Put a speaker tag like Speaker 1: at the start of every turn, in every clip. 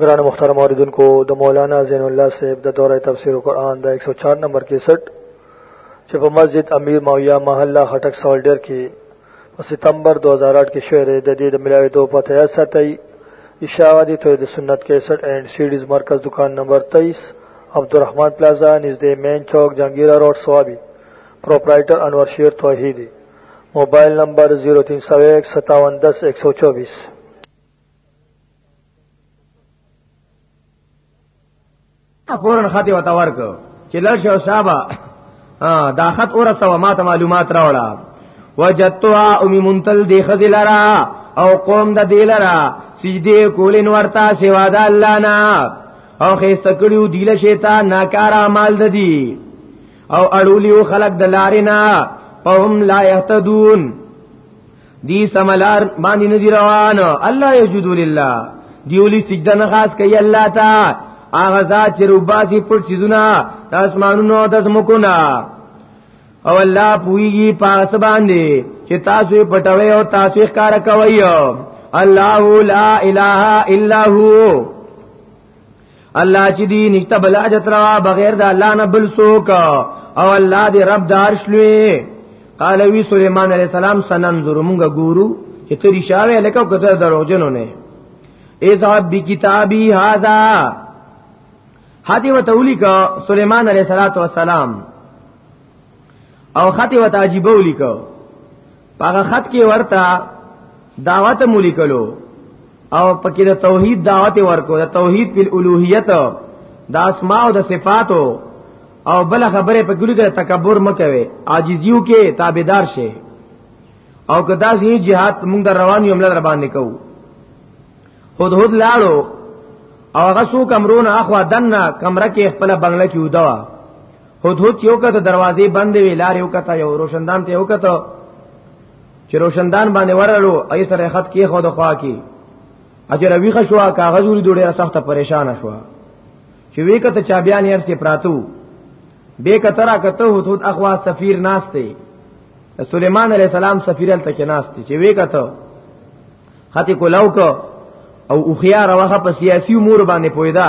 Speaker 1: گران مختار موردن کو د مولانا زین الله صاحب د دوره تفسیر قرآن د 104 نمبر 61 چې په مسجد امیر ماویا محله خټک سالډر کې په ستمبر 2008 کې شعر د دې د ملاوي دوه په تیا ساتي اشاعه دي توحید سنت 61 اینڈ سیډیز مرکز دکان نمبر 23 عبدالرحمن پلازا نزدې مین چوک جنگیرا روډ سوابي پرپرایټر انور شیر توحیدی موبایل نمبر 03015710124
Speaker 2: فورن خاطی وتا ورک چې لړ شو صاحب دا خط اور سوا ما ته معلومات راوړه وجدتها ام منتل دی خذلرا او قوم د دیلرا سجدی کولین ورتا سوا د الله نه او خيسته کړیو دیله شیطان ناکارا مال ددی او اړولیو خلق د لارینا فهم لا يهتدون دی سملار باندې نه دی روان الله یجود لله دیولی سجده نه خاص کوي الله تا هغه ذات چې روباسي پټ سيزونه د اسمانونو د زمکو نه او الله پويږي پاس باندې چې تاسو پټوي او تاسو ښکار کوي الله لا اله الا هو الله چې دی نشته بل حاجت روا بغیر د الله نه بل څوک او الله دې رب دارش لوی قال وی سليمان عليه السلام سننظر موږ ګورو چې تری شاوه لکه کته دروغجنو نه اذهب بكتابي هذا حتی و تولی کا سلیمان علیہ السلام او خطی و تعجیبو لیکو هغه خط کې ورته دعوت مولي کلو او پکې د توحید دعوت ورکو د توحید په الوهیت د اسماء او د صفاتو او بل خبره په ګلو کې تکبر مکوي عاجزیو کې تابعدار شي او کدا سي jihad موږ د روان یو مل باندې کوو هود هود لاړو او هغه سو کمرونه اخوا دنه کمره کې خپل بنگله کې ودوا هود هود یو کته دروازې بندې وی لارې یو کته یو روشندان ته یو کته چې روشندان باندې ورلو ای سره خط کې خو د خوا کې اجر ویخه شو کاغذ ولې ډوډه سخته پریشان شو چې وی کته چا بیان یې ارسته پراتو به کترا کته هود هود اخوا سفیر ناشته سليمان عليه السلام سفیر ال تک ناشته چې وی کته خطی کولاو کو او خيار واخه په سیاسي امور باندې پویدا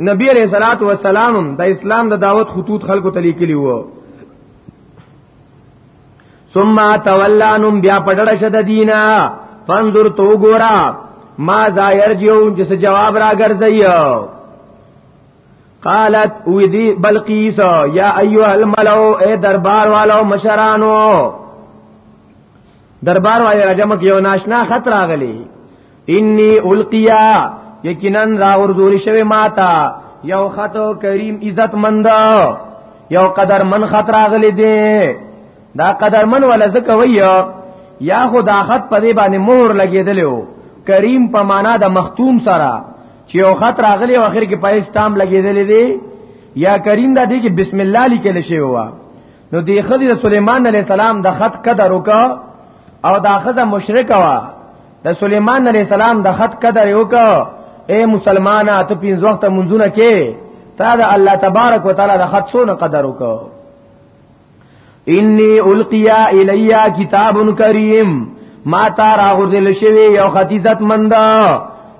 Speaker 2: نبی علیہ الصلوۃ والسلام د اسلام د دعوت خطوط خلکو ته لیکلی وو ثم تولانم بیا پټړه شد دینا فانظر تو ګورا ما ظاهر جیو جس جواب را ګرځي قالت ودی بلقیس یا ایها الملو اے دربار والو مشرانو دربار والے راجم کې یو ناشنا خط راغلی انی القیا یقینا را ورزول شوی ماتا یو خط کریم عزت مند یو قدر من خط راغلی دی دا قدر من ولا زکه ویو یا خدا خط په دې باندې مهر لګیدلو کریم په معنا د مختوم سره چې یو خط راغلی او اخر کې پایستام لګیدلې دی یا کریم دا دی کې بسم الله لیکل شوی و نو دی خدای د سليمان عليه السلام د خط قدر وکا او دا خزه مشرک وا د سليمان عليه السلام د خط قدر وکا اے مسلمانه ته پینځ وخت منځونه کې تا د الله تبارک وتعالى د خط سونه قدر وکا انی القیا الیا کتاب کریم ما تا راغذل شوی یو خطیزت مندا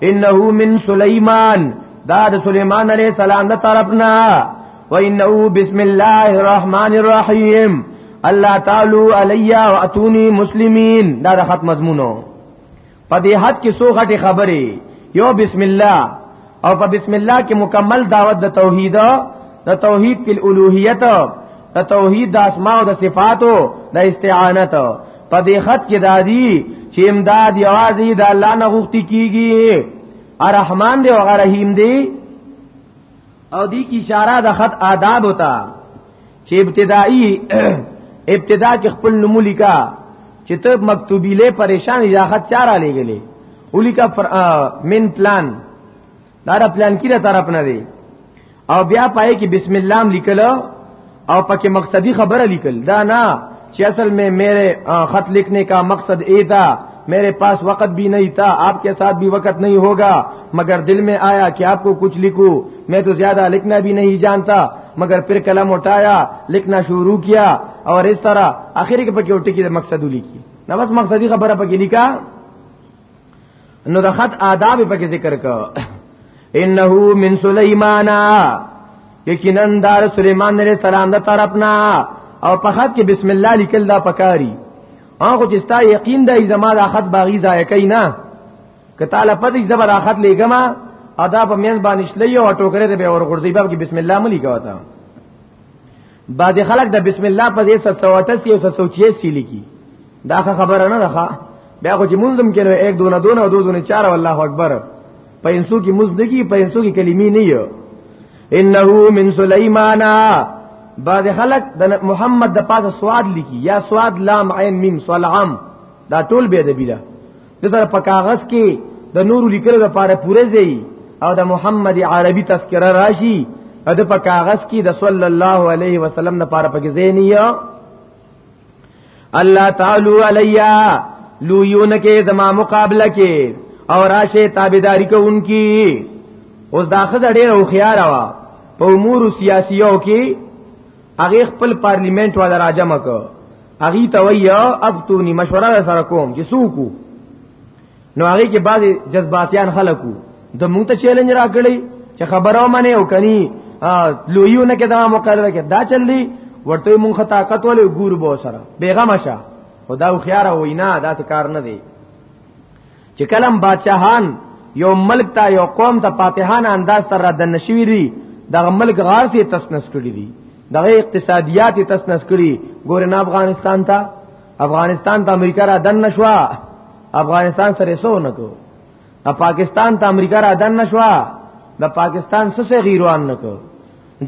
Speaker 2: انه من سلیمان دا د سليمان عليه السلام د طرفنا وانه بسم الله الرحمن الرحیم الله تعالی علی و اتونی مسلمین دا د خط مضمونو په دې حد کې سو غټي خبرې یو بسم الله او په بسم الله کې مکمل دعوت د توحید د توحید په الوهیت د توحید د اسماء او د صفاتو د استعانت په دې خط کې دادی چې امداد یوازې د الله نه غوښتي کیږي الرحمن دی او رحیم دی او دی کی اشاره د خط آداب ہوتا چې ابتدائی ابتدا کې خپل نوم لیکا چې ته مکتوبی له پریشان یا خط چاره لګلې ولیکا من پلان دا پلان کیره طرف نه دی او بیا پای کې بسم الله لیکلو او پکې مقصدی خبره لیکل دا نه چې اصل میں میرے خط لکھنے کا مقصد اے تھا میرے پاس وقت بھی نہیں تھا آپ کے ساتھ بھی وقت نہیں ہوگا مگر دل میں آیا کہ آپ کو کچھ لکھوں میں تو زیادہ لکھنا بھی نہیں جانتا مگر پھر قلم اٹھایا لکھنا شروع کیا اور اس طرح آخر کے پکې اٹکی د مقصد لیکي نو بس مقصدی خبره پکې لیکا نو د خط آداب په کې ذکر کو انه من سليمان یقینا دار سليمان عليه السلام د طرفنا او په خط کې بسم الله لیکل دا پکاري هغه چې ستا یقین دی زما د خط باغی ځای کوي نه که تعالی پدې زبر اخت لګما ادا په مین باندې شلې او ټوکره دې به ورغورځي باب کې بسم الله ملي کوتا بعد خلک د بسم الله په دې 788 او 786 لیکي دا خبره نه ده بیا خو چې مونږم کینو یک دونه دونه او دونه چار والله اکبر پینسو کی مز نه کی پینسو کی کلمی نه یو انه من سليمان بعد خلق د محمد د پاسه سواد لیکي یا سواد لام عین میم سلام دا ټول به د بیلا د تر په کاغذ کې د نور لیکلو لپاره پوره ځای او د محمد عربي تذکرہ راشي د په کاغذ کې د صلی الله علیه وسلم لپاره پکې ځای نه الله تعالی علیا لویون کې زما مقابله کې او راشه تابعداري کوونکی اوس دا خزه ډیره او خيار وا په امور سیاسيو کې هغه خپل پارلیمنت ولا راجمه کو هغه ته ویا اب تو ني مشوره سره کوم چې سوکو نو هغه کې بعضی جذباتيان خلکو د مونږ ته چیلنج راکړي چې خبرو منه او کني لویونه کې دا مقرره کې دا چلی ورته مونږه طاقت ولې ګور بو سره بیغم شه خدا خو خيار وینا دا کار نه دی چې کلم بادشاہان یو ملک ته یو قوم ته فاتحان انداز تر را دن شوی دی دغه ملک غار سي تسنس کړی دی دغه اقتصادیات تسنس کړی ګورن افغانستان ته افغانستان ته امریکا را دن نشوا افغانستان سره سو نکو ا پاکستان ته امریکا را دن نشوا د پاکستان سره غیروان نکو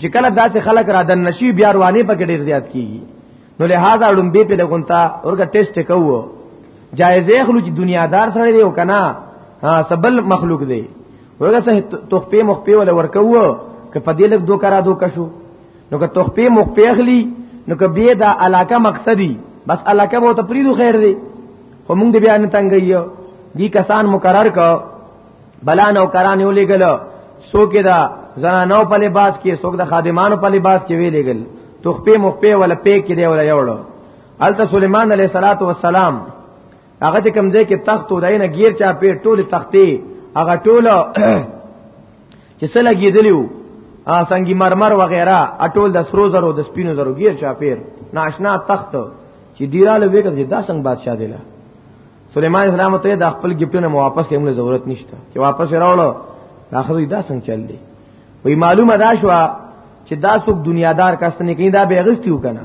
Speaker 2: چې کله داسې خلک را دن نشي بیا رواني پکې ډیر زیات کیږي نو لہذا لومبي په لګونتا اورګه ټیسټ کوو جایزه خلک دنیادار سره دی او کنا ها سبل مخلوق دی ورګه ته تخپې مخپې ولا ورکوو که په دې لګ دوه کرا دوه کشو نو که تخپې مخ پیخلی نو که به دا علاقه مقصدی بس علاقه به ته پریدو خیر دی خو موږ دې بیا نه تنګیو دی کسان مقرر کو بلا نو کران یو لګل سو کې دا زنانو په لباس کې سو د خادمانو په لباس کې وی لګل تخپې مخ په ولا پې کې دی ولا یوړو حضرت سليمان عليه الصلاه والسلام هغه چې کوم ځای کې تخت او داینه غیر چا په ټول تختې هغه ټول چې سلا کېدلیو سنگی مرمر وغیرہ اټول د سرو زرو د سپینو زرو غیر چا پیر ناشنا تخت چې دیراله وکړ چې دا څنګه بادشاہ دی له سليمان اسلام ته د خپل گیفټونه واپس کېمله ضرورت نشته چې واپس راوړو اخر دا څنګه چل دی وی معلومه دا شو چې دا څوک دنیادار کس نه کین دا به غستیو کنه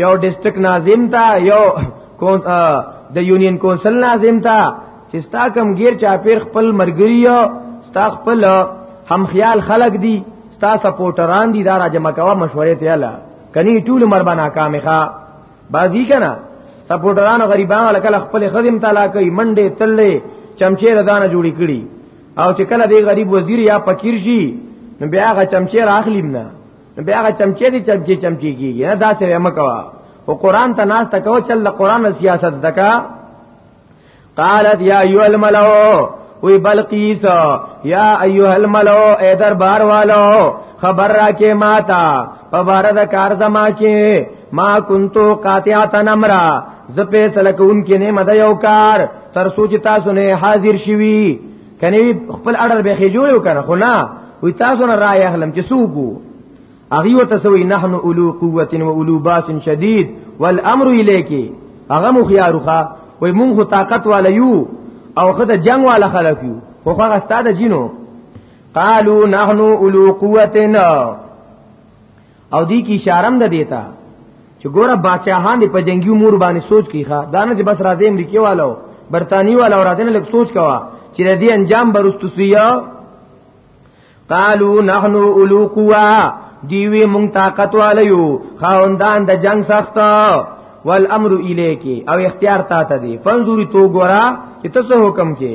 Speaker 2: یو ډیسټریکټ ناظم تا یو د یونین کونسل ناظم تا چې ستا کم غیر چا پیر خپل مرګری ستا خپل هم خیال خلق دی ستا سپورټران دی دارا جمع کوا مشورې ته اله کني ټول مر بنا کامخه بازی کنا سپورټران غریبان لکه خپل خدم تعالی کوي منډه تللې چمچې رضانه جوړی کړي او چې کله دی غریب وزیر یا فقیر شي نو بیا غ چمچې راخلیم نه بیا هغه چمچې دي چمچې چمچې کیږي نه دا څه ویم کوا او قران ته ناس ته کو چل قران سیاست دکا قالت یا ایو الملو وی بلقیس یا ایو الملو اے دربار والو خبر را کې ماتا په بار د کار زما کې ما کنتو قاطعت نمرا ز په سلکون کې نه مد یو کار تر سوچ تاسو نه حاضر شوي کني خپل اړه به خې جوړو کنه خو نه وي تاسو نه رائے اخلم چې سوکو اغي وته سوې نحنو اولو قوت و اولو باس شدید والامر الیکی هغه مو خياروخه وای مونږ خو طاقت والا یو او خدای جنگ والا خلک یو خو هغه ستاده جینو قالو نحنو اولو قوتنا او دی کی اشاره ده دیتا چې ګوره بادشاہان دی په جنگي امور باندې سوچ کیخه دا نه چې بس راځي امریکای والو برتانی والو راځي نه لږ سوچ کوا چې دې انجام برستو سیا قالو نحن اولو قوا دیوی مونږ طاقت والیو خاوندان د جنگ سخت والامر الیکی او اختیار تا ته دی فنزوری تو ګورا چې تاسو حکم کې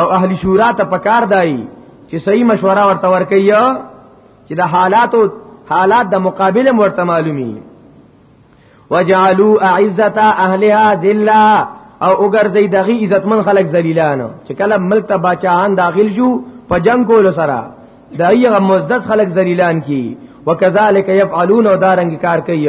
Speaker 2: او اهل شورا ته پکار دی چې صحیح مشوره ورته ورکړي چې د حالاتو حالات د مقابله ورته معلومي وجعلوا اعزه اهلها ذللا او وګرځي دغه عزتمن خلک ذلیلانو چې کله ملک ته بچاهان داخل شو په جنگ کولو سره دایغه مزدت خلک ذلیلان کی وکذالک یفعلون او دارنګ کار کوي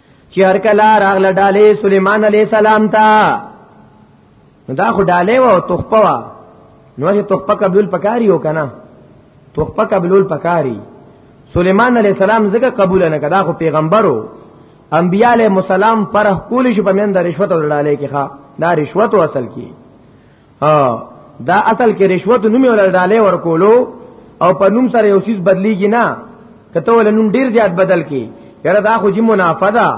Speaker 2: چې هر کله راغله ډالې سليمان عليه السلام ته دا خو ډالې و او تخپه و نو چې تخپه قبول پکاري او کنه تخپه قبول پکاري سليمان عليه السلام زګه قبول نه کدا خو پیغمبرو انبياله علیہ السلام پر کول شي په من د رشوت او ډالې کې ښا دا رشوت اصل کې ها دا اصل کې رشوت نومي ولر ډالې ورکولو او په نوم سره یو چیز بدلیږي نه کته ول نوم ډیر زیات بدل کی یره دا خو جی منافع ده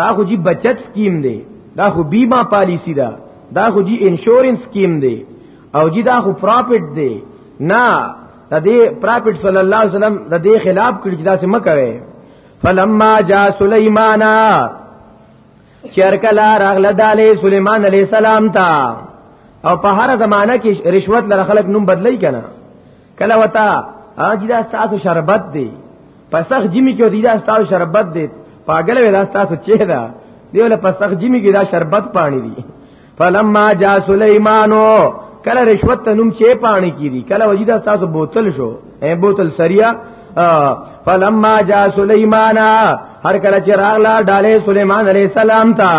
Speaker 2: دا خو جی بچت سکیم دی دا خو بیمه پالیسی ده دا خو جی انشورنس سکیم دی او جی دا خو پراپټ دی نه د دې پراپټ صلی الله علیه وسلم د دې خلاف کړی چې دا څه مکوي فلما جاء سليمانا چیر کلا راغله داله سليمان عليه السلام تا او په هر زمانہ کې رشوت لره خلک نوم بدلی کنا کلا وتا اج دا تاسو شربت دی پسخ جمی کې دی دا تاسو شربت دی پاګل وی دا تاسو چه دا دیول پسخ جمی کې دا شربت پانی دی فلما جاء سليمان کله رشوت ته نوم چه پانی کیدی کله وجیدا تاسو بوتل شو اے بوتل سریا فلما جاء سليمان هر کله چې راغلا ډاله سليمان عليه السلام ته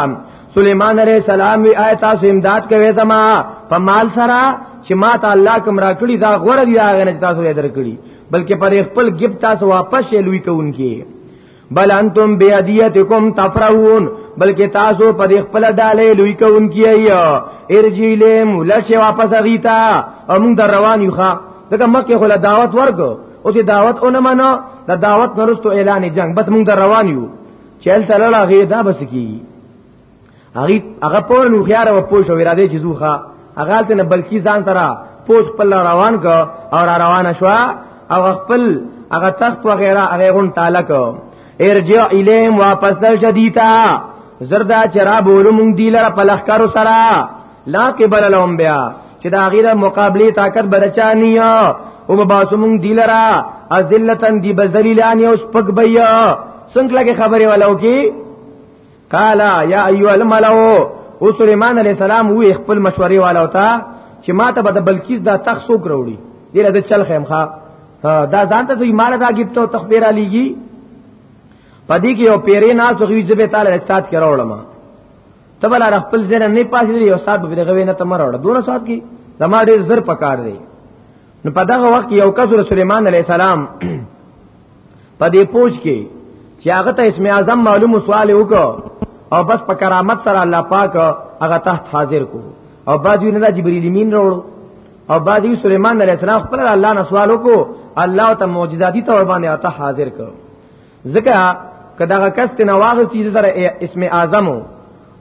Speaker 2: سليمان عليه السلام وی آیت تاسو امداد کوي زما په مال سره چې ما ته الله کوم راکړي دا غوړه دی هغه نه تاسو یې درکړي بلکې پر خپل گفت تاسو واپس لوي کوونکی بل انتم بهدیتکم تفرحون بلکې تاسو په خپل ډالې لوی کوونکی ایه ارجی لیم لشه واپس غیتا امون در روان یو ښا دغه مکه خو دعوت ورکو او چې دعوت اون منو دا دعوت نرستو اعلان جنگ بس مونږ در روان یو چل تلل هغه دا بس کی هغه هغه پور نو خيار او پوه شو را دي چې زوخه هغه ته نه بلکی ځان ترا پوس خپل روان کو او را روان شو او خپل هغه تخت وغیرہ هغه غون تعالی کو ارجع الیم واپس در شدیتا زردا چرا بولو مونږ دی لره پلخ کرو سرا لا قبل لهم بیا چې دا غیره مقابله طاقت برچانیه او مباسو مونږ دی لره ازلتن دی بذلیلان یو سپک بیا څنګه لګه خبره ولو کی قال یا ایو الملو او سليمان عليه السلام وی خپل مشورې والا وتا چې ما ته به بلکیس دا تخ سو کروړي ډیره د چل خیمخه دا ځان ته یې مال دا گیپته تخبیر علیږي پدې کې یو پیرې نه څوغي زبې تعالی استاد کې راوړم ته بل را خپل ځنه نه پاسې یو صاحب به دغه نه تمر راوړ دونه سات کې زما ډېر زر پکار دی نو په دغه وخت یو کس سليمان عليه السلام په دې پوج کې چې هغه ته اسم اعظم معلوم سوال وکړ او بس په کرامت سره الله پاک هغه تحت حاضر کو او بعد وی نه جبرئیل امین راوړو او بعد وی سليمان عليه السلام خپل الله نه سوال وکړو الله ته معجزاتی تور باندې عطا حاضر کړ ځکه کداغه کس ته نواغ چی سره اسم اعظم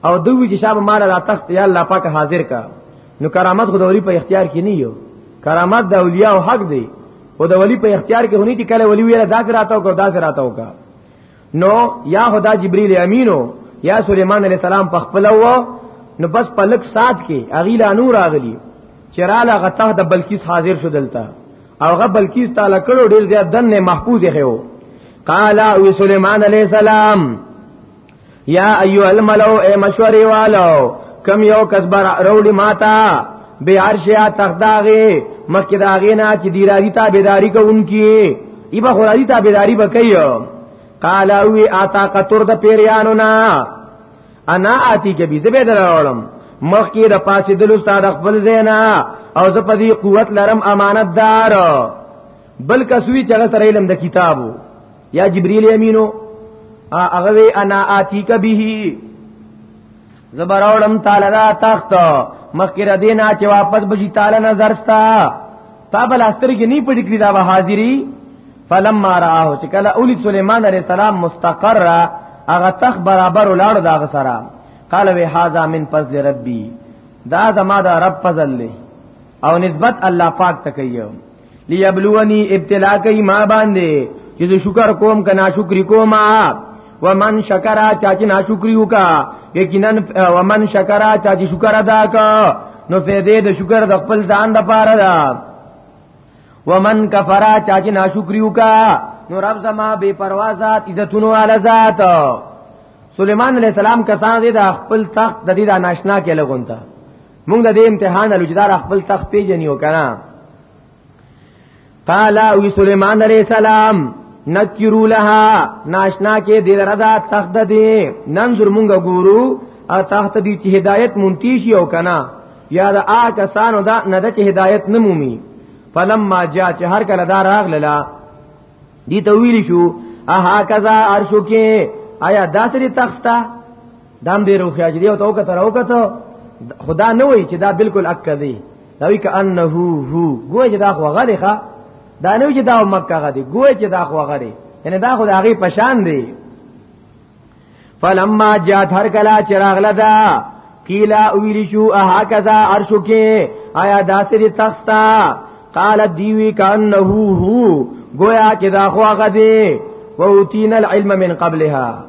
Speaker 2: او دوی چې شابه مال را تخت یا الله پاک حاضر کا نو کرامت خو د ولی په اختیار کې نه یو کرامت د اولیاء او حق دی او د ولی په اختیار کې هونی چې کله ولی ویره داس راتاو کو داس راتاو کا نو یا خدا جبرئیل امینو یا سليمان عليه السلام په خپل و نو بس په لک سات کې اغیلا نور اغلی چراله غته د بلکیس حاضر شو دلته هغه بلکیس تعالی کړو ډیر زیات دنه محفوظ هيو قال او سليمان عليه السلام یا ایو الملو اے مشوری والو کم یو کسبر رولی ماتا بی عرشیا تخداغی مخی داغینا چی دیرازی تا بیداری کونکی ای با خورازی تا بیداری بکیو قال اوی آتا قطر دا پیریانو نا انا آتی کبی زبې دراولم مخ کې د پاسې دلو استاد خپل زینا او زه په دې قوت لرم امانت دار بل کسوی چې هغه سره علم د کتابو یا جبرئیل امینو هغه وی انا آتی کبه زبراولم تعالی را تخت مخکې را دینا چې واپس بشي تعالی نظر ستا تا بل استر کې نه پټ کړی دا حاضری فلما راه چې کله اولی سليمان عليه السلام مستقر هغه تخ برابر ولاړ دا غسرا قال وی هاذا من فضل ربي دا زما دا رب فضل له او نسبت الله پاک ته کوي ليبلوني ابتلا کوي ما باندې چې شکر کوم کنا شکر کوم ومن شکرا چاچی ناشکری وکا یقینا ومن شکرا چاچی شکر ادا کا نو فیدې د شکر د خپل ځان د پاره ده ومن کفر چا چې ناشکریو کا نو رب زما بے پروا ذات عزتونو والا ذات سليمان عليه السلام کسان دې د خپل تخت د دې د ناشنا کې لګونتا موږ د دې امتحان له جدار خپل تخت پیژنیو کنه قال او سليمان عليه السلام نکرو لها ناشنا کې دې رضا تخت دې ننظر موږ ګورو ا تخت دې چې هدایت مونتی شي او کنه یا دا آ کسانو دا نه د چې هدایت نمومي فلما جاء چې هر کله دا راغللا دي ته ویل شو اها کذا عرشو کې آیا داسري تخته دام دې روخیا چې یو تو کتر او کته خدا نه وای چې دا بالکل اک دی دا وی کانه هو هو ګوې چې دا خو غلخه دا نه وی چې دا مکه غدي ګوې چې دا خو غدي یعنی دا خو د هغه پشان دی فلما جات هر کلا چراغ لدا قیلا ویلی شو اها کذا عرشو کې آیا داسې دي تختا قال دیوی کانه هو گویا کې دا خو هغه دی ووتین العلم من قبلها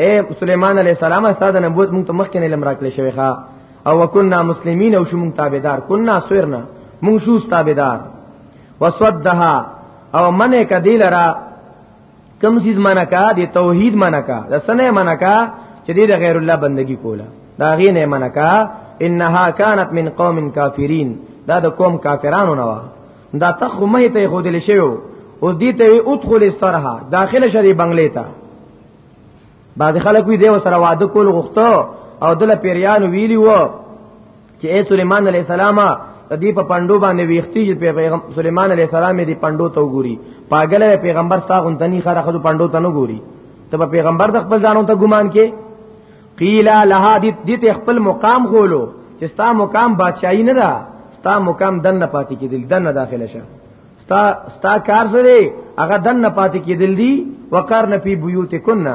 Speaker 2: اے سليمان عليه السلام استاد نبوت مونږ ته مخکې نه لمر کړی شوی ښا او وکنا مسلمین او شو مونږ تابعدار کنا سویرنا مونږ شو تابعدار وسودها او منه کدیل را کم سیز منع کا د توحید منع کا د سنه منع کا چې د غیر الله بندگی کوله دا غي نه منع کا انها كانت من قوم کافرین دا د قوم کافرانو نه و دا تخمه ته خود لشیو اوس دې ته ادخل السرها داخله شری بنگلې ته بعض خلک وی دی سره واده کول غوښته او دله پیریان ویلی وو چې اے سليمان عليه السلام دې په پندو باندې ویختي چې پیغمبر سليمان عليه السلام دې پندو ته وګوري پاګل پیغمبر تا غونتنی خره خو پندو ته نه ګوري ته په پیغمبر د خپل ځانو ته ګمان کې قیلا لها دې خپل مقام غولو چې ستا مقام بادشاہي نه ده ستا مقام دنه پاتې کېدل دنه داخله شه ستا ستا کار سره هغه دنه پاتې کېدل دي وقرن فی بیوتکنا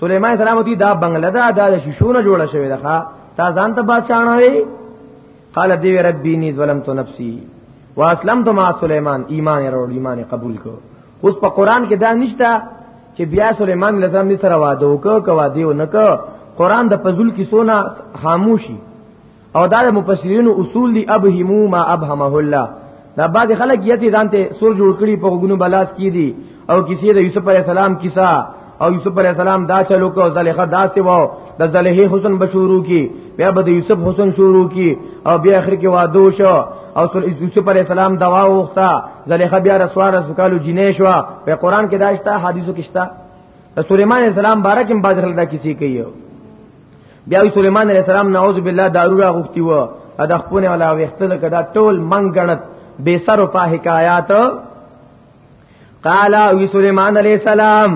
Speaker 2: سليمان سلام دی دا بنگله دا د شیشونه جوړ شوی ده تا ځان ته بادشاہ نه وي قال دی ربی نی ظلمت نفسی واسلمت مع سليمان ایمان ورو ایمان قبول کو اوس په قران کې دا نشته چې بیا سليمان لزم نه سره واده وکړ کوا دیو نک قران د فضل کې سونا خاموشي او دا مفسرین اصول دی ابهمو ما ابهمه الله دا بعد خلک یتي ځانته سور جوړ کړي په غونو بلاس کی دي او کسی د یوسف علی السلام کیسه او یوسف علی السلام دا چلو کو زلیخا دا سی وو د زلیخې حسن بشورو کی بیا به د یوسف حسن شروع کی او بیا اخر کې وادو شو او سر یوسف علی السلام دوا وخته زلیخا بیا رسوار سکالو جنې شو په قران کې داشتا حدیثو کې شتا سليمان السلام بارک هم باز خلدا کسی کوي بیا سليمان عليه السلام نعوذ بالله دارو را غوښتي و ا د خپل ولا وختل کدا ټول من غنت بے سر په حکایات قال وی سليمان عليه السلام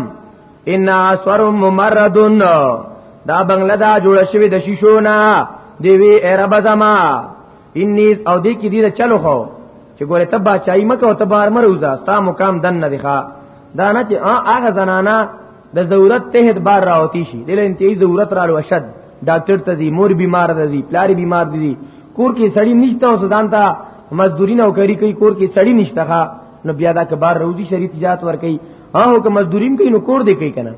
Speaker 2: ان اسور ممردن دا بنگله دا جوړ شوی د شیشو نه دی وی عرب زما انی او دی کی دی چلو خو چې ګوره تبا چای مکه او تبار مروزا ستا مقام دن نه دی ښا دا نه چې هغه زنانا د ضرورت ته اعتبار راوتی شي د انتهایی ضرورت را لوشد ډاکټر ته دی مور بیمار دی پلار بیمار دی کور کې سړی نشته او سودان ته مزدوري نه کوي کوي کور کې سړی نشته ښا نو بیا دا کبار روزي شریعت جات ور کوي ها که مزدوریم کوي نو کور دی کوي کنه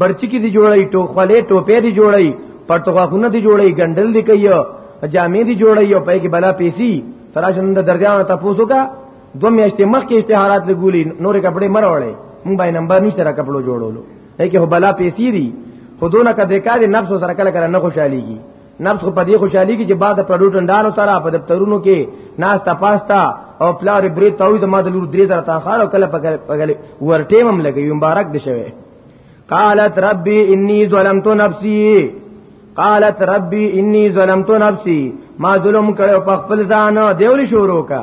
Speaker 2: برچی کې دی جوړي ټو خلې ټوپې دی جوړي پرتغاخونه دی جوړي ګندل دی کوي جامې دی جوړي او پې کې بلا پیسي تراشند درځه ته پوسو کا دو میاشتې مخکې اشتهارات لګولي نورې کپڑے مروړې مونږ باندې نمبر نشته را کپلو جوړولو هکې هو بلا پیسې دي خودونه کده کار نفس سره کله کله نه خوشاليږي نفس خو په دې خوشاليږي چې بعد پروډوټن دانو سره په دفترونو کې ناس تپاستا او پلار برې تاوي د ماده لور درې زره تاخار او کله پګل ورټیم هم لګي مبارک دي شوی قالت ربي اني ظلمت نفسي قالت ربي اني ظلمت نفسي ما ظلم کړو په خپل ځان دیول شروع کا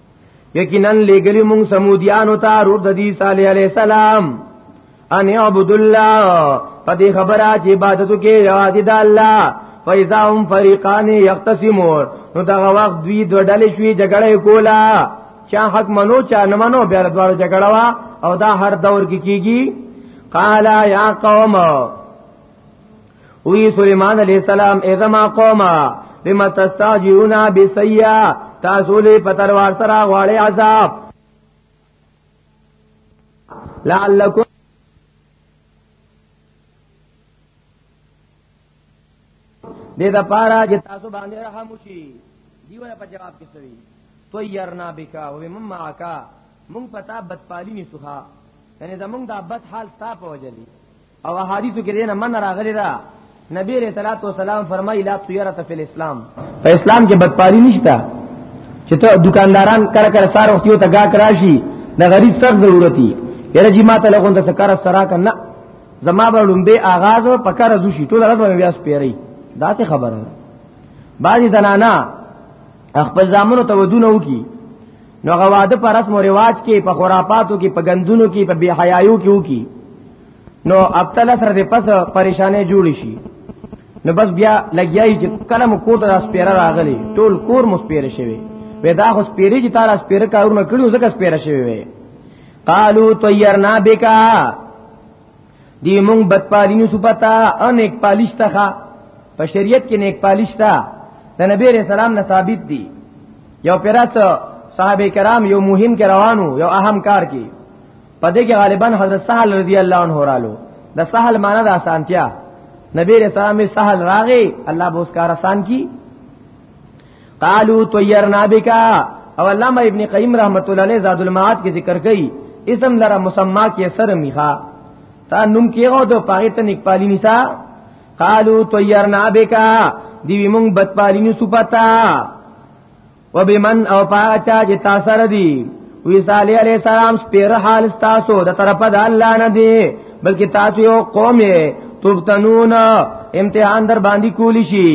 Speaker 2: یقینا لګلی مونږ سمودیانو ته رور د دې صالح علی السلام ان عبد الله پدې خبره چې عبادت کې یوازې د الله فیزا هم فریقان یختصمون نو دغه وخت دوی دوه ډلې شوې جګړه کولا چا حق منو چا نه منو بیا دوه جګړه وا او دا هر دور کې کی کیږي قال یا قوم وی سليمان عليه السلام اذا ما قوما بما تستعجلون بسيئه تاسو له پتروار سره غواړي عذاب لعلکم دې دا پارا چې تاسو باندې رحم وشي دیو په جواب کې سوي تو يرنا بکا و مم معاکا مونږ پتا بدپالی نه سوها یعنی زمونږ دا بد حال تا په وجلی او احادیث کې دینه من راغلی دا نبی علیہ الصلوۃ والسلام فرمایي لا طیرته فی الاسلام په اسلام کې بدپاری نشته چې ته دکانداران کړه کړه سار وخت یو ته گا کراشي د غریب سر ضرورتي یره جی ما ته لغون د سکر سرا کنه زما به لومبه آغاز په کار دوشي ټول راز باندې بیا سپیری دا څه خبره ده بعضی زنانا خپل زامنو ته ودونه وکي نو غواده پر رسم او رواج کې په خرافاتو کې په غندونو کې په بی حیايو کې وکي نو ابتل سره د پس پریشانې جوړی شي نو بس بیا لګیای چې کله مو کوټه داس پیره راغلی ټول کور مو پیره شوی وې دا خو پیری چې تعالی پیره کارونه کړو زکه پیره شوی وې قالو طیرنا بکا دی مونږ بد پالینو سپتا ان یک پالیشتخه په شریعت کې نیک پالیشتا د نبی رسول الله نه ثابت دی یو پیرات صحابه کرام یو مهم کې روانو یو اهم کار کې په دې کې غالبا حضرت سهل رضی الله عنه رالو د سهل معنی د اسانتیا نبی رسول الله سهل راغی الله به اوس کار آسان کی قالو طیرنا بکا او علامہ ابن قیم رحمت الله علیه زاد المعاد کې ذکر کړي اسم لره مسما کې سر میخا تا نوم کېغو د پاره ته نکپالی نسا قالو طیرنا بکا دی مونږ بدپالینو سپتا وبمن او پاچا چې تاسو سره دي وی صالح علیہ السلام سپیر حال تاسو د طرف د الله نه دی بلکې تاسو یو قوم یې تفتنون امتحان در باندې کولی شي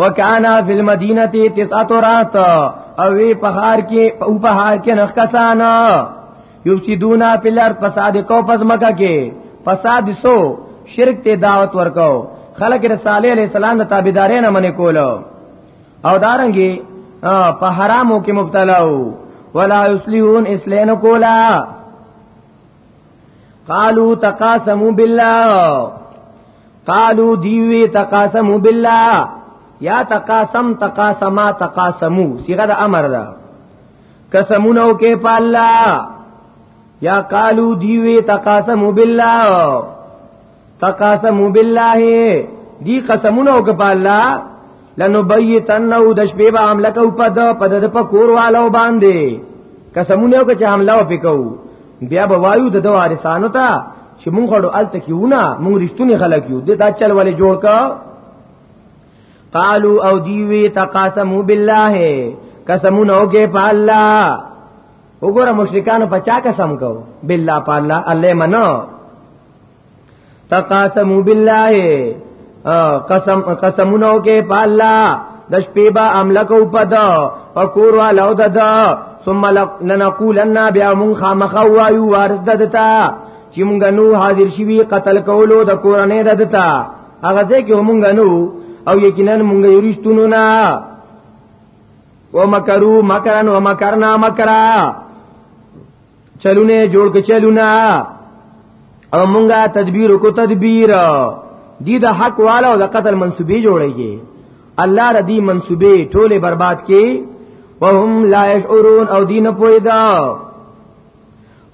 Speaker 2: وکانا فی المدینه تسعه رات او وی پهار کې او پهار کې نخ کسانا یفسدونا فی الارض فساد کو پس مکه کې فساد سو شرک ته دعوت ورکو خلق رسول علیہ السلام د تابعدارین منې کولو او دارنګي په حرامو کې مبتلا وو ولا یصلحون اسلین کولا قالو تقاسموا بالله قالو دیوی تقاسموا بالله یا تقاسم تقاسما تقاسمو صيغه د امر ده قسمونه وکي په الله یا قالو دیوی تقاسم بالله تقاسم بالله دی قسمونه وکي په الله لنبیتنه د شپې به عمله کو په د په د پکور والو باندې قسمونه وکي چې حمله وکاو بیا به وایو د دوه وارثانو ته چې مونږ غړو الته کیونه مونږ رښتونی خلک یو د دا چل ولې جوړ کا قالو او دیوی تقاسمو بالله قسمونه وکي په الله وګوره مشرکانو په چا قسم کو بالله په الله الله منو تقاسمو بالله قسم قسمونه وکي په الله د شپې با املک او پد فکور والو دد ثم لنقولن بیا مون خامخوا وایو وارث ددتا چې مونږ نو حاضر شوی قتل کولو د کورنۍ ددتا هغه ځای کې مونږ نو او یقینا مونږ یې رښتونو نه ومکرو مکرن ومکرنا مکرا چلونه جوړ ک چلونه او مونږه تدبیر کو تدبیر دی د حق والا او د قتل منسوبي جوړیږي الله ردی منسوبي ټوله برباد کی وهم لا يشعرون او دین پویدا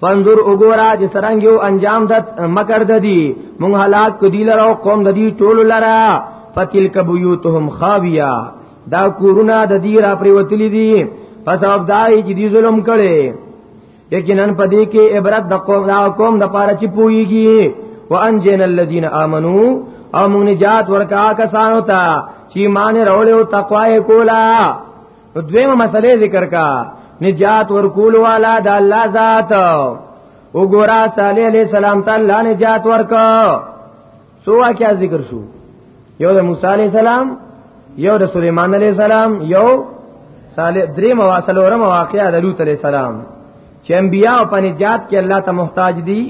Speaker 2: پندور وګورا چې سرنګ یو انجام د مکر د دی مونږ هلاک کدی لره او قوم د دی ټول لره فتلک بیوتهم خاویا دا کورونه د دی را پریوتلی دي پس او دای چې دی ظلم کړي یقینا پدې کې عبرت د قوم دا قوم د پاره چې پويږي وانجن الذين امنو او مونږ نجات ورکا کسانو ته چې مان راولې او تقوا کولا په دویمه مسلې ذکر کا نجات ورکول والا د الله ذات وګورا صالح علیہ السلام ته الله نجات ورکا سو واقعا ذکر شو یو د موسی علیہ السلام یو د سليمان علیہ السلام یو صالح درې مواصل اور مواقعا د لوط علیہ السلام چې انبیاء په نجات کې الله ته محتاج دي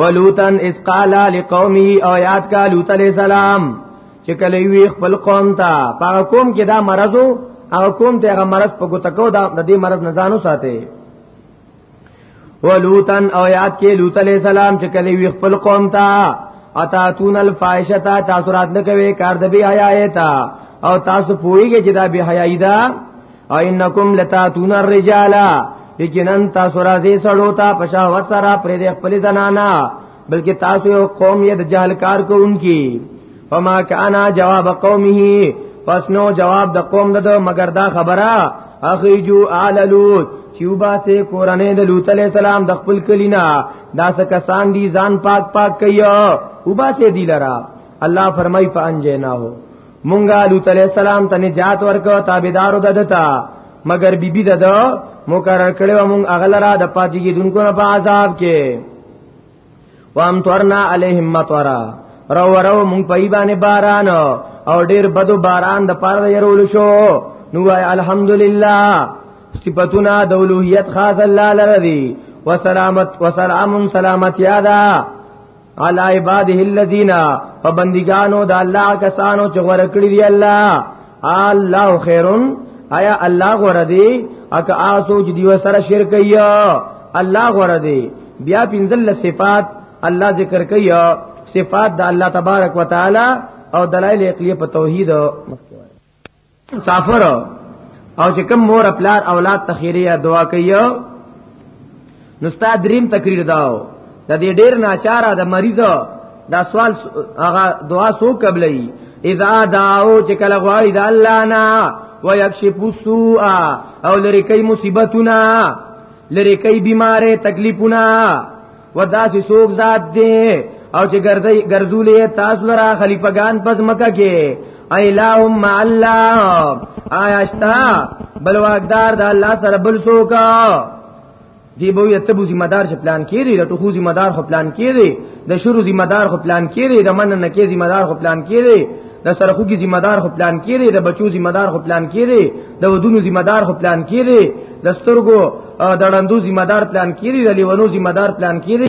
Speaker 2: ولوتن اس قال لقومه او یاد کا لوط علیہ السلام چې کله وی خپل قوم ته په قوم کې دا مرزو او قوم ته هغه مرز په ګوتکو دا د دې مرز نه ځانو ساتي ولوتن او یاد کې لوط علیہ السلام چې کله وی خپل قوم ته اتاتون الفائشتا تاسو رات لکوي کار د بی حیاي تا او تاسو پوریږي چې دا بی حیاي ده اینکم لتاتون الرجال یقینا تاسو راځي سړو ته پښاوت سره پر دې خپل زنانا بلکې تاسو یو قوم یې د جهل کار کوونکی فما کانا جواب قومه پس نو جواب د قوم د مگر دا خبره اخیجو آل لوط چوبا سے کورنه د لوط علیہ السلام د خپل کلینا دا څه کسان دي ځان پاک پاک کيو وبا سے دی لرا الله فرمای فانجینا هو مونږه لوط علیہ السلام ته نجات ورکو تابعدارو ددتا مگر بیبي د دو مقرر کړو مونږ اغلرا د پاتې کیدونکو نه په عذاب کې وام تورنا علیهم مطرا رو رو مونږ په ایبانه باران او ډیر بدو باران د پاره د يرول شو نو الحمدلله صفاتنا د اولوہیت خاص الله لرضی وسلامت وسلام سلامت یادا علی عباده الذین فبندگانو د الله کسانو چې غوړه کړی دی الله الله خیرون آیا الله غوړه دی اک آسو چې دیو سره شرک یا الله غوړه دی بیا پنځل صفات الله ذکر کوي صفات د الله تبارک وتعالى او دلائل عقلیه په توحید مسافر او چې کوم مور خپل اولاد تخیری یا دعا کوي نو ستا دریم تقریر داو د دې ډیر ناچاره د مریض دا سوال هغه دعا سو قبلې اذا داو چې کله غواړي د الله نه ويكشف السوء او لری کوي مصیبتونه لری کوي بیماره تکلیفونه ودا چې څوک ذات دی او چې ګرځي ګرځولې تاسو لرا خلیفګان پس مکه کې ایلهم مع الله آیاشتا بل واقدار د الله سره بل څوک دی به یو تبو ذمہ دار چې پلان کړي د ټخو ذمہ دار خو پلان کړي د شروع ذمہ دار خو پلان کړي د من نه کې ذمہ دار خو پلان کړي د سرخو کې ذمہ دار خو پلان کړي د بچو ذمہ دار خو پلان کړي د ودونو ذمہ دار خو پلان کړي د سترګو د ړندو ذمہ دار پلان کړي د لیونو ذمہ دار پلان کړي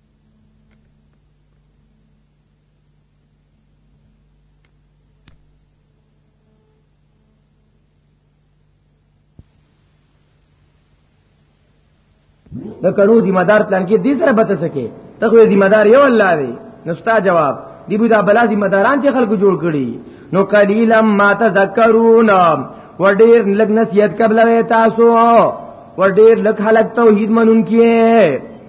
Speaker 2: د کړو ذمہ دار پلان کې دې سره بته سکے ته خو ذمہ دار یو الله دی نو ستا جواب دی بو دا بلا ذمہ داران چې خلکو جوړ کړي نو قلیلا ما تذکرون و ډیر لګ نصیحت قبل وې تاسو و ډیر لګ خلک توحید منون کیه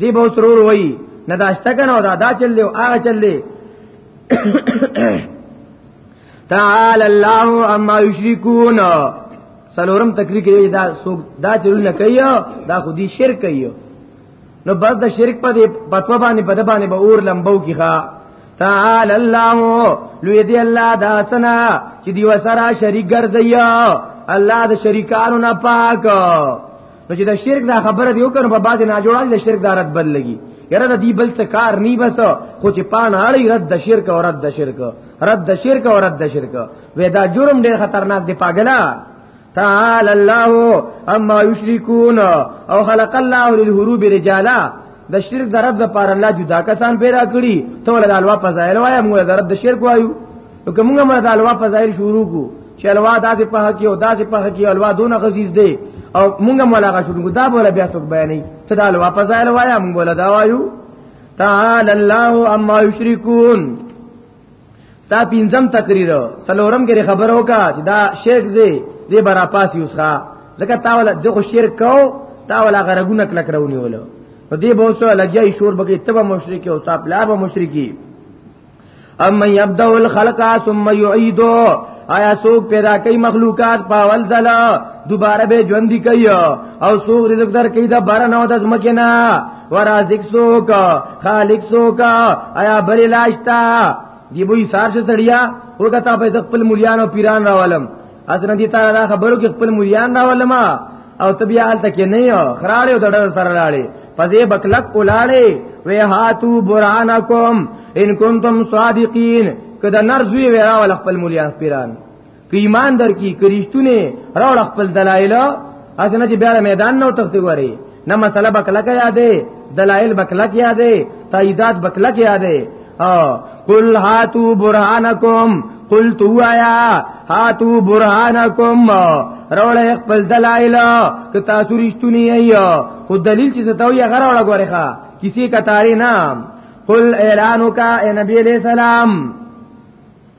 Speaker 2: دی به ترور وای نه داشته کنه دا دا چل دی هغه چل دی تعال الله اما یشرکون سلورم تکلیف کوي دا سوق دا چل نه کوي دا خو دی شرک کوي نو بس د شرک په دې پتو باندې په د باندې به اور لمبو کیخه تعال الله لوی دی الله دا سنا چې دی وسرا شریک ګرځي الله د شریکانو نه پاک نو چې د شرک دا خبره دی وکړ په باز نه جوړال د شرک دا رد بل لګي یره د دې بل څه کار نه بس خو چې پان اړي رد د شرک او رد د شرک رد د شرک او رد د شرک وې دا جرم ډېر خطرناک دی پاګلا تعالی الله اما یشرکون او خلق الله للهروب رجالا د شرک د رد لپاره الله جدا کسان پیدا کړی ته ول د الوا په ځای لوایم موږ د رد د شرک وایو نو کومه ما د الوا په ظاهر شروع کو چې الوا داسې په حق او داسې په حق الوا دونه غزیز دی او مونږه ملاقات شروع کو دا بوله بیا څوک بیانې ته د الوا په ظاهر وایا مونږ بوله دا وایو تعال الله اما یشرکون تا پینځم تقریر څلورم کې خبر وکا چې دا شیخ دی دې برا پاس یوسخه ځکه تا ولا دغه شرک کو تا ولا غرغونه کلک راونی ولو نو دې بوسو لګیا شور بګی تبه مشرک او تا پلا به مشرکی اما يبدا الخلق ثم يعيدو آیا سوق پیدا کوي مخلوقات پاول زلا دوباره به ژوند کوي او سوق رزق در کوي دا بار نه د زمکه نه ورازق سوق خالق سوق آیا بل لاشتا دی بوئی سار سے سڑیا او کتا پہ خپل مليان او پیران راولم اسنه دي تعالی دا خبرو کې خپل مليان راولما او تبیا حالت کې نه یو خراړې او دړل سره لاړې فزې بکلک ولاړې وې هاتو برانکم ان کنتم صادقین کدا نرزوی ویرا ول خپل مليان پیران که ایمان در کی کرشتونه راول خپل دلایل اسنه چې بیا میدان نو تختی غوري نه مسله بکلک یادې دلایل بکلک یادې تاییدات بکلک یادې او قل هاتو برهانکم قل تو آیا هاتو برهانکم روړې خپل دلایل که تاسو رښتونی ایو خو دلیل چې ستو یې غره وړه غوري ښا کسی کتاری نام قل اعلانو کا اے نبی علیہ السلام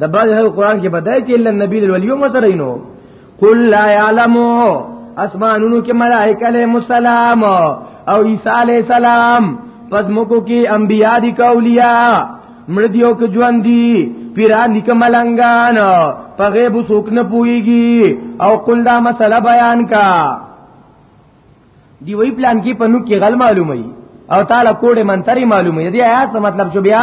Speaker 2: د بعض قرآن کې بدای چې الا النبی الولیوم سره نو قل لا يعلمو اسمانونو کې ملائکه له مسالم او عیسی علی السلام پدمکو کې انبیا دي کولیا مړ دیو کې ژوند دي پیران دي کملنګان په غیب سوک نه پويږي او قل دا مسله بیان کا دی وی پلان کې پنو کې غل معلومه او تعالی کوډه منتري معلومه دی آیات مطلب شو بیا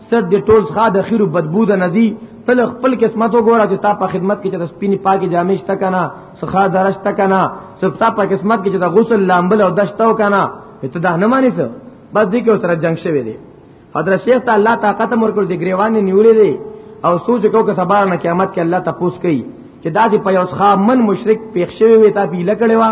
Speaker 2: ست دې ټول ښا د خیرو بدبو د نزي تل خپل قسمت وګوره چې تا په خدمت کې چې د سپینې پاکي جامې شته کنه څخه درشت کنه سب تا په قسمت کې چې د غسل لامبل او دشتو کنه ته دا نه مانی څه بس دې کې سره جنگ شوی دی حضرت شیخ ته الله طاقت مور کول دی گریوان نیولې دی او سوچ کو که سبا نه قیامت کې الله تاسو کوي چې دا چې په یوس خامن مشرک پیښ شوی وي تا پیله کړي وا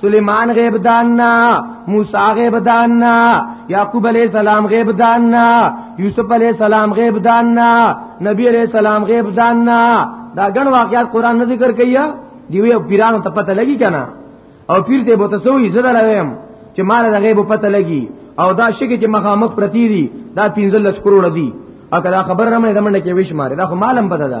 Speaker 2: سلیمان غیب داننا موسی غیب داننا یعقوب علیہ السلام غیب داننا یوسف علیہ السلام غیب داننا نبی علیہ السلام غیب داننا دا ګڼ واقعات قران نه ذکر کیا دی وی پیرانو ته پته لګی کنه او پیر ته بوته سوې زړه لویم چې مال د غیب پته لګی او دا شګه چې مخامخ پرتی دي دا 15 کروڑ دي اګه دا خبر نه مې دمنه کې ویش ماره دا خو مالم پته ده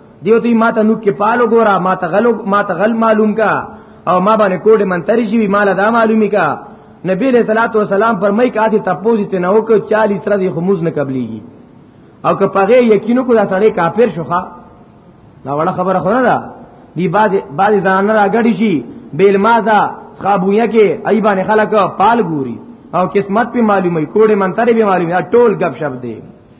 Speaker 2: دیو تی ما ته نو کې پالو ګورا ما ته غلو ما ته غل معلوم کا او ما باندې کوډه منتری شي مال دا معلومی کا نبی علیہ الصلوۃ والسلام فرمای کاته تپوزی ته نو کو 40 تر دې خموز نه قبليږي او که پغه یقینو کو دا سړی کافر شوخه دا وړه خبره خو نه ده دی بعد بعد ځان را غړی شي بیل مازه خابویا کې ای باندې خلک پال ګوري او قسمت په معلومه کوډه منتری به معلومه ټول غب شپ دی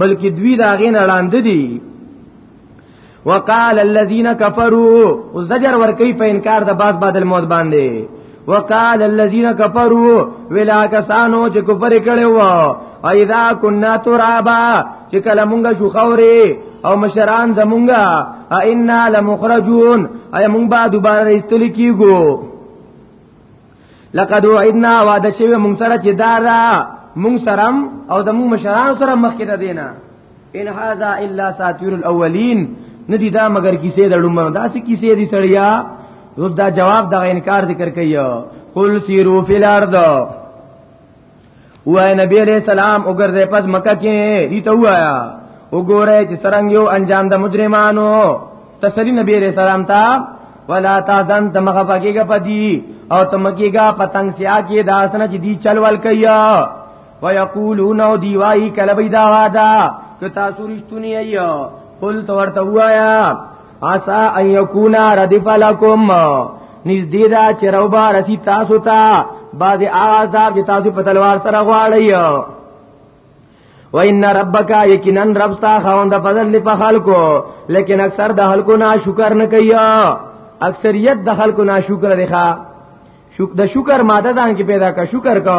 Speaker 2: بلکې دوی دا غین اړاند دي وقال الذين كفروا وزجر ور کوي په انکار د باز بعد الموت باندې وقال الذين كفروا ولا كسانو چې کفر کړي وو اذا كنا ترابا چې کله مونږه شو خوري او مشران زمونږه ائنا لمخرجون اي مونږ به دوباره استل کیږو لقد وعدنا وعده شوی مونږ سره چې دارا مونږ سره او د مونږ مشران سره مخکې نه دینا ان هاذا الا ساتیر الاولین ندی دا مگر کیسه د لومړو دا څه کیسه دي سړیا دا جواب دا انکار ذکر کوي قل سیرو فی الارض وای نبی علیہ السلام وګرځي پس مکه کې دي ته وایا وګوره چې څنګه یو انجام د مجرمانو تسلی نبی علیہ السلام ته ولا تاسن تمغه پکېګه پدی او تمګېګه پتنګ سیا کې داسنه چې دی چلول کیا ويقولون او دی وای کله بيدا وادا که تاسو رښتونی ایو قل تو ورته وایا اسا ان یکونا ردف لکم نزدې دا چې روبا رسی تاسو ته بعض عذاب چې تاسو په تلوار سره غواړی و ان ربک یقینا رب تا خوند فضل په خلکو لیکن اکثر د خلکو نه شکر نه کوي اکثریت د خلکو نه شکر دی ښا د شکر ماده ځان کې پیدا کا شکر کا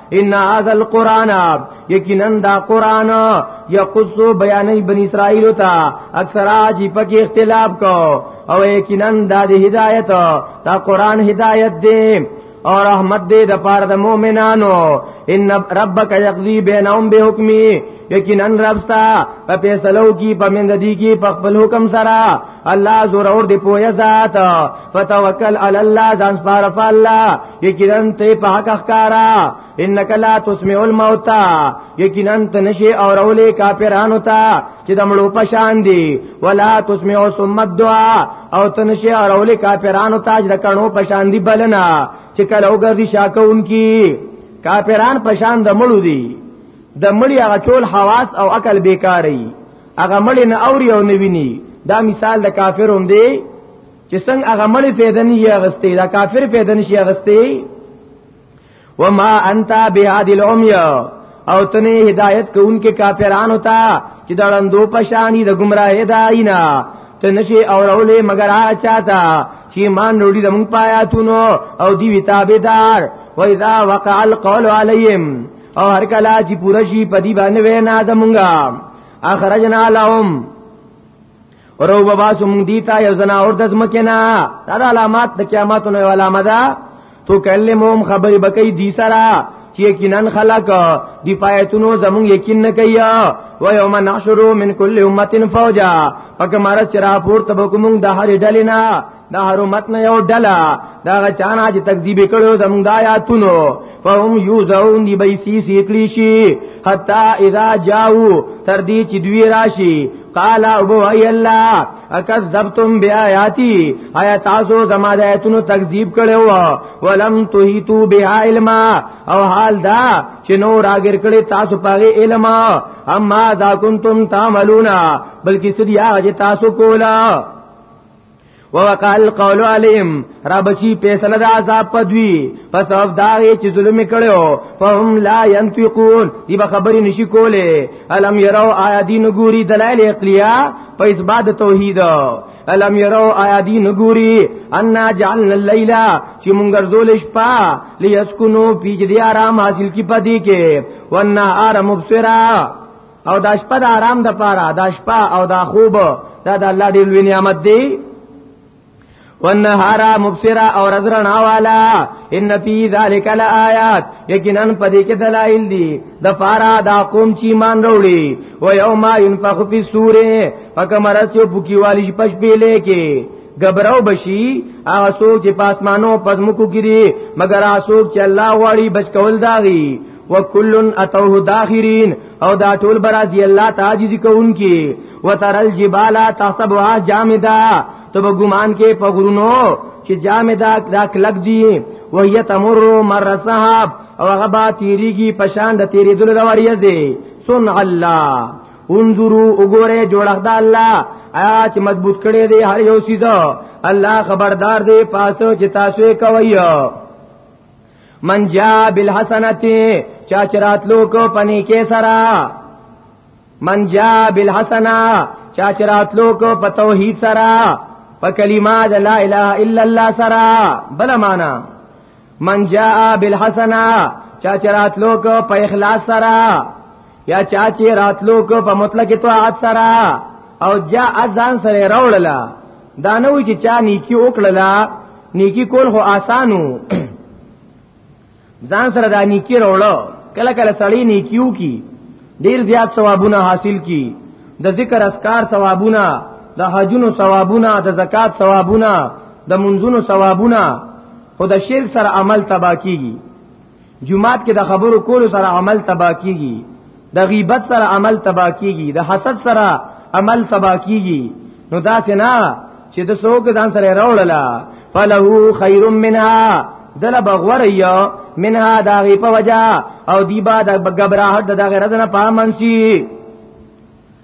Speaker 2: ان هذا القران یقینا دا قران یقص بیانې بنی اسرائیل ته اکثر اجی پکې اختلاف کو او یقینا دا د هدایت دا قران هدایت دی او رحمت دې د پاره د مؤمنانو ان ربک یقضی بینهم بحکمی یقینا رب ستا په فیصلو کې په مند دي کې په خپل حکم سره الله زور اور دی پویا ذات فتوکل علی الله ځان سپار فالله یقینا ته په حق ښکارا انک لا تسمع الموت یقینا ته نشي اور اولې کافرانو ته چې د مړو په شان دي ولا تسمع ثم الدعاء او ته نشي اور اولې کافرانو ته چې د کڼو په شان دي بلنا چې کله وګرځي شاکونکي کافران په شان د مړو دي د مړي هغه ټول حواس او عقل بیکاری هغه مړی نه اوري او نه ویني دا مثال د کافر هم دی چې څنګه هغه مړی پیدا نه یې غستې دا کافر پیدا نه شي غستې وما انت بهاد العمي او تنه هدایت کوونکې کافرانو ته چې دا لندو پشانی د گمراهی داینا ته نشي اورولې مگر هغه چاته چې مان وروړي د مونږ پایاتونو او دی وتابدار و اذا وقع القول عليهم او هر کله چې پوره شي په دې باندې وینا د مونږه اخرجنا لهم ورو بابا سوم دیتا یو زنا اور د مکینا دا علامات د قیامت نو علامه ده تو کلمهم خبر بکئی دی سرا چې یقینا خلق دی پایتونو زمون یقین نه کوي و یوم نحشر من کل امه فوجا پکه مارا چرا پور تبکمون د هر ډلینا دا حرمت نه یو ډلا دا چانا چې تکذیب کړو زموږ آیاتونو فهم یوزعون دی بیسی سیکلی شي حتا اذا جاءو تر دې چې دوی راشي قال ابو اي الله اكذبتم بآياتي ايا تاسو زما د آیتونو تکذیب کړو ولم تهیتو بها علم او حال دا چې نو راګر کړي تاسو پاغه علم اما ذا كنتم تعملون بلکې سړي هغه تاسو کولا ووقع القول عليهم رب چی فیصله د عذاب پدوی پس او دا چې ظلم کړو فهم لا ينطقون دی به خبرې نشي کوله الم يرو آیا دین ګوري دلایل عقلیه په اسباد توحید الم يرو آیا دین ګوري ان جعلنا الليل چې مونږ ګرځول شپه ليسكنو پیج دی آرام حاصل کی پدی کې والنهار مبصرا او دا شپه د آرام د پاره دا شپه او دا خوب دا د الله ډېر لوی نعمت دی والنهارا مبصرا اور ازرنا والا ان فی ذلک لآیات یقینا پدې کې دلایل دي د فارا دا قوم چې مان وروړي و یوم ينفخ فی السور فکمر چې بوکی والی پښ بیلې کې غبرو بشي هغه څوک چې پاسمانو پزمکو کړي مگر هغه څوک چې الله واړي بچ کول داغي وکلن اتوه داخرین او دا ټول برازی الله تعالی کوونکی وترل جبال تحسبها جامدا تب ګمان کې په غرونو چې جامدا دا کلک دی وهي تمر مر صاحب او هغه با تیریږي پشان د تیریدل د وریه دی سن الله انظروا وګوره جوړخ د الله آیا چې مضبوط کړي دی هر یو سیده الله خبردار دی پاتو چې تاسو کوي من جا بالحسنتی چا چراتلو کو پنی کې سرا من جا بالحسنا چا چراتلو کو په توحید سرا په کلمات لا اله الا الله سرا بل معنا من جا بالحسنا چا چراتلو کو په اخلاص سرا یا چا چې راتلو کو په مطلق طاعت سرا او جا اذان سره راوړلا دا نه وی چې چا نیکی وکړه نیکی کول خو آسانو ځان سره دا نیکی وروړو کله کله سړی نیکیو کی ډیر زیات ثوابونه حاصل کی د ذکر اسکار ثوابونه د حجونو ثوابونه د زکات ثوابونه د منځونو ثوابونه خو د شرک سره عمل تبا کیږي جمعات کې د خبرو کولو سره عمل تبا کیږي د غیبت سره عمل تبا کیږي د حسد سره عمل تبا کیږي نو دا څنګه چې د څوک ځان سره راوړلا فله خیر منها دل بغور یا منها داغی په وجا او دی با د غبرهټ دغه رزنه پامنسی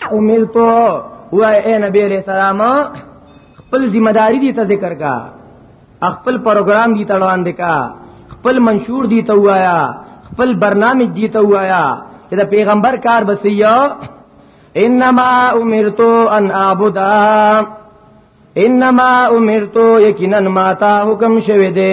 Speaker 2: امرتو و اے نبی علیہ السلام خپل ذمہ داری دی ته ذکر کا خپل پروګرام دی ته روان دکا خپل منشور دی ته وایا خپل برنامج دی ته وایا دا پیغمبر کار بسیا انما امرتو ان اعبد انما امرتو یقینا ما تا حکم شوه دی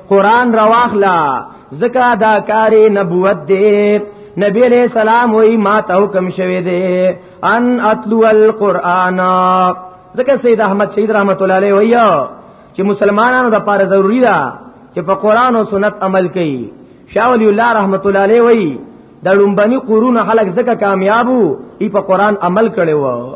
Speaker 2: قران رواخلا زکا دا کار نبوت دی نبی علیہ السلام وی ما ته حکم شوه دی ان اتلو القرآن زکه سید احمد شهید رحمت الله علیه وی چې مسلمانانو د پاره ضروری ده چې په قران او سنت عمل کوي شاه ولی الله رحمت الله علیه وی د لومبني قرون خلک زکه کامیابو ای په قران عمل کړي وو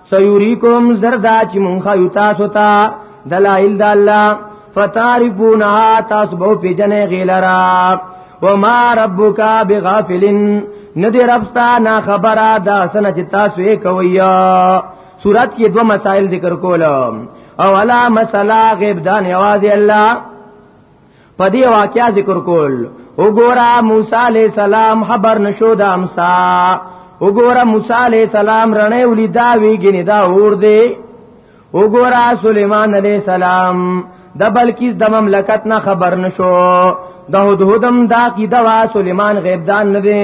Speaker 2: سيريكم زردا چې مونږ خو تاسو ته دلائل د الله فتعرفونا تاسو به پیجنې غیلرا وما ربک بغافلن ندی ربستا نا خبره دا سن چې تاسو یې کوي صورت کې دوه مسائل ذکر کول او علا مسله غیب دان یوازې الله په دې واقعیا ذکر کول وګوره موسی علی السلام خبر نشو د امسا وګوره موسی علی السلام رڼې ولیدا ویګنی دا اور دی وګوره سليمان علی السلام د بلکیس د مملکت نه خبر نشو د هدهدم دا کی دوا سليمان غیب دان نه دی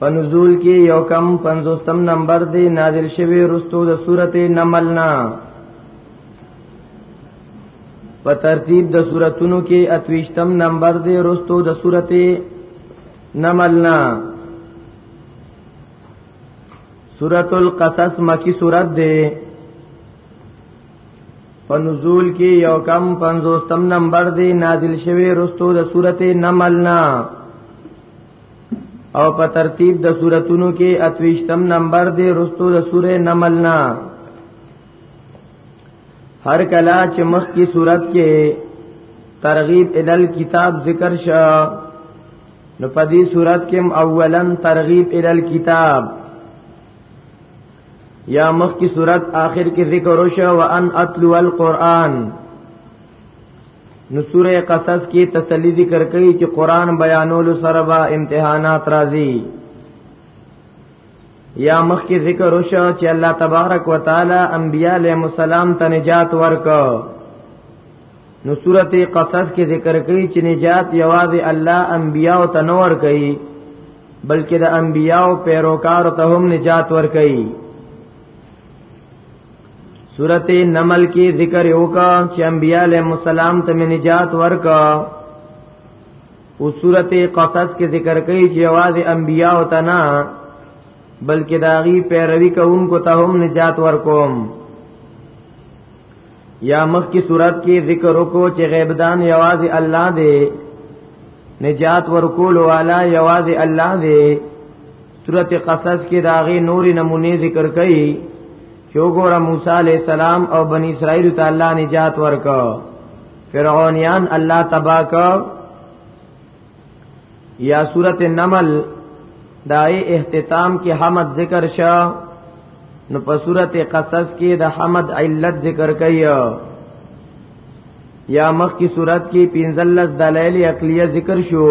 Speaker 2: په نزول کې یو کم 50 نمبر دی نازل شوی رستو د سورته نمل نا په ترتیب د سوراتونو کې اتويشتم نمبر دی رستو د سورته نمل نا سورۃ القصص مکی سورۃ دی په نزول کې یو کم 50 نمبر دی نازل شوی رستو د سورته نمل نا او په ترتیب د سوراتونو کې اتويشتم نمبر دی رستو د سوره نمل نه هر کلا چې مخ کی صورت کې ترغیب ال کتاب ذکر شا نو په دې صورت کې اولا ترغیب ال کتاب یا مخ کی صورت آخر کې ذکر شا وان اتلو القرآن نو سوره قصص کې تسلی ذکر کوي چې قران بیانولو سره به امتحانات راځي یا مخکې ذکر وشو چې الله تبارک وتعالى انبیاء علیهم السلام ته نجات ورکړ نو سورته قصص کې ذکر کوي چې نجات یوازې الله انبیاء ته نه ور کوي بلکې د انبیاء پیروکار ته هم نجات ور کوي سورته نمل کې ذکر وکا چې انبیاء علیهم السلام ته نجات ورکا او سورته قصص کې ذکر کوي چې आवाज انبیاء او تنا بلکې داغي پیروي کوونکو ته هم نجات ورکوم یا مخ کی صورت کې ذکر وکړو چې غیب دان یواز الله دی نجات ورکول والا یواز الله دی سورت قصص کې داغي نوري نمونه ذکر کړي چې وګوره موسی عليه السلام او بني اسرائيل ته الله نجات ورکړ فرعونیان الله تبا کړ یا سورت النمل دای احتتام کې حمد ذکر شا نو په سورت قصص کې د حمد علت ذکر کړي یا مخ کی صورت کې پنځلس دلایل عقلیه ذکر شو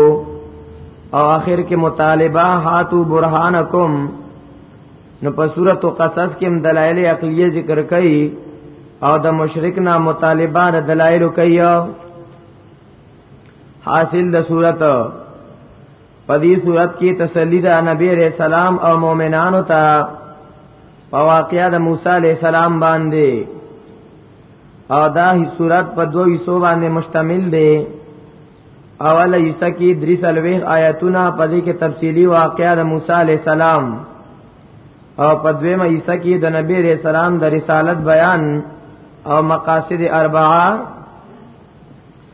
Speaker 2: او آخر کې مطالبه هاتو برهانکم نو په صورت قصص کې دلایل عقلیه ذکر کړي او د مشرک نه مطالبه د دلایل کوي حاصل د صورت پدی صورت کې تسلی د نبی عليه السلام او مؤمنانو ته په واقعیا د موسی عليه السلام باندې او دا هی صورت په دوه حصو باندې مشتمل دی اوله حصہ کې درې سلوي آیاتونه په دې کې تفصيلي واقعا د موسی عليه السلام او په دویمه حصہ کې د نبی عليه السلام د رسالت بیان او مقاصد اربعه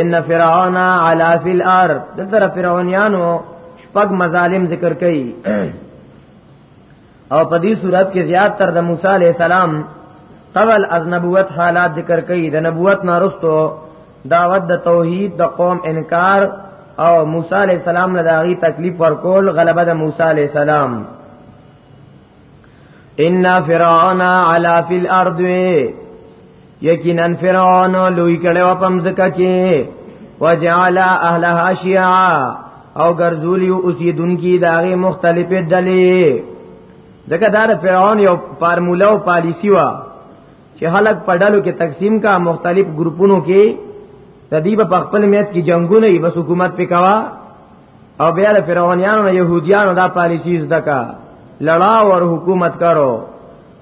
Speaker 2: ان فرعون علا فی الارض دتر فرعونانو شپږ مظالم ذکر کړي او په دې صورت کې زیات تر د موسی علی السلام قبل از نبوت حالات ذکر کړي د نبوت نارستو دعوت د توحید د قوم انکار او موسی علی السلام له داغي تکلیف ورکول غلبه د موسی علی السلام ان فرعون علا فی الارض یقینا فرعون لوی کړه په مزکه کې وجعل اهلها شیعا او ګرځولیو اوسیدونکو داغه مختلفه ډلې ځکه دا د فرعون یو فارموله او پالیسی وا چې خلک په ډلو کې تقسیم کا مختلف ګروپونو کې تدیب په خپل میت کې جنگونه ای بس حکومت پکوا او بیا د فرعونانو نه يهوديانو دا پالیسی زده کا لړا ور حکومت کرو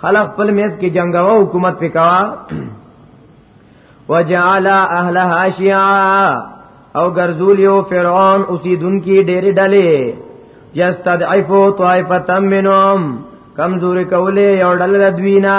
Speaker 2: خلق خپل میز کې جنگاو حکومت پکوا وجعل اهلها شيعا او ګرځول یو فرعون اوسیدونکو ډېری ډلې یستضعفو طائفه منهم کمزوري کولې یو ډله دوینا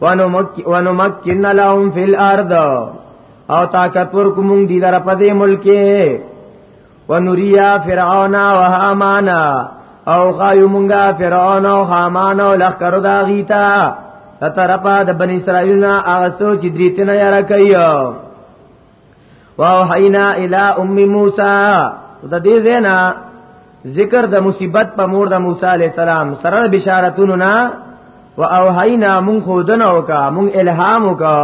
Speaker 2: ونمکن لهم فی الارض او طاقت ورکو مونږ دي لره په دې ملک ونوریا فرعون او هامان او خایو مونږه فرعون او هامان او لخر دا غیتا تطرفا د بنی اسرائیل نه هغه سوچ دریتنه یاره کوي واوحینا الی ام موسی د دې زینا ذکر د مصیبت په مور د موسی علی السلام سره بشارتونو نا واوحینا مون خودن او کا مون الهام او کا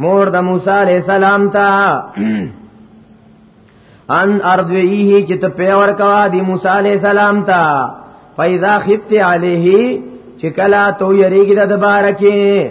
Speaker 2: مور د موسی علی السلام ته ان اردویه چې ته پیور کوا دی موسی علی السلام ته فاذا خفت علیه چې کلا تو یریګ د بارکه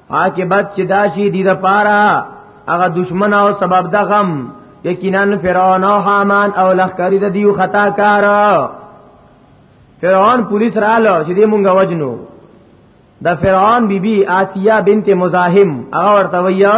Speaker 2: عاقبت چې داشي دي د پاره هغه دشمن او سبب د غم یقینا فرعون او حامان او لخکری د دیو خطا کار فرعون پولیس رالو چې دې مونږه وجنو د فرعون بیبي آسیا بنت مزاحم هغه ورته ویو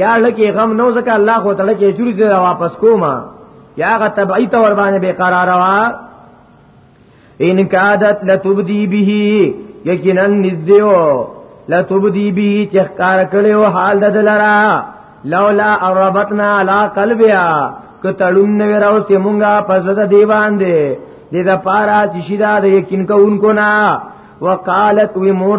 Speaker 2: یا لکه غم نو زکه الله خو تعالی کې چوری دې واپس کوما یا غ تبعی تور باندې بے قرار وا ان کادت لتبدی به یقینا نزدیو لتبدی به چخکار کړو حال ددلرا لولا اربتنا علی قلبیا کتړون نو راوستي مونږه پسد دی باندې دې دا پارا چې شیدا د یقین کوونکو نا وقالت وی مور